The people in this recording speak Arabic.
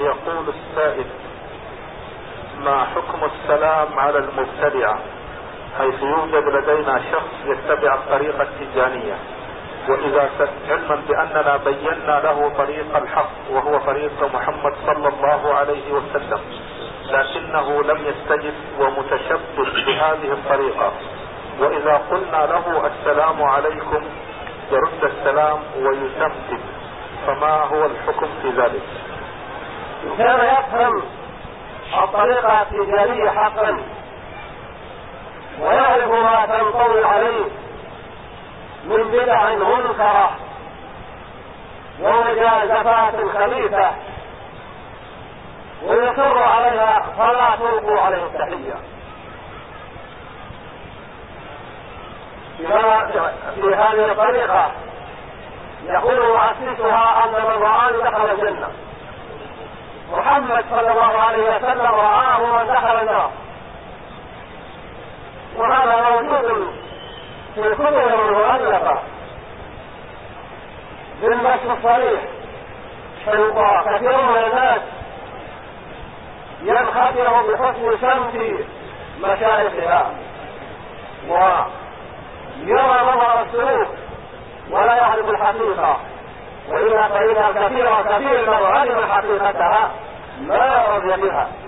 يقول السائل ما حكم السلام على المبتدعة حيث يوجد لدينا شخص يتبع الطريقة التجانية. وإذا علما بأننا بينا له طريق الحق وهو طريق محمد صلى الله عليه وسلم لكنه لم يستجب ومتشبث بهذه الطريقة. وإذا قلنا له السلام عليكم يرد السلام ويتمتم فما هو الحكم في ذلك؟ إن كان يفهم الطريقة التجارية حقا ويعرف ما تنطوي عليه من بدع منكرة ومجازفات خبيثة ويصر عليها فلا تلقوا عليه التحية في هذه الطريقة يقول مؤسسها أن من الجنة محمد صلى الله عليه وسلم رآه من دخل النار. وهذا موجود في الكتب المؤلفة. بالنص الصريح كثير من الناس ينخدع بحسن سمت مشايخها ويرى نظر السلوك ولا يعرف الحقيقة. وإذا فإن كثير كثير لو علم حقيقتها ما رضي بها.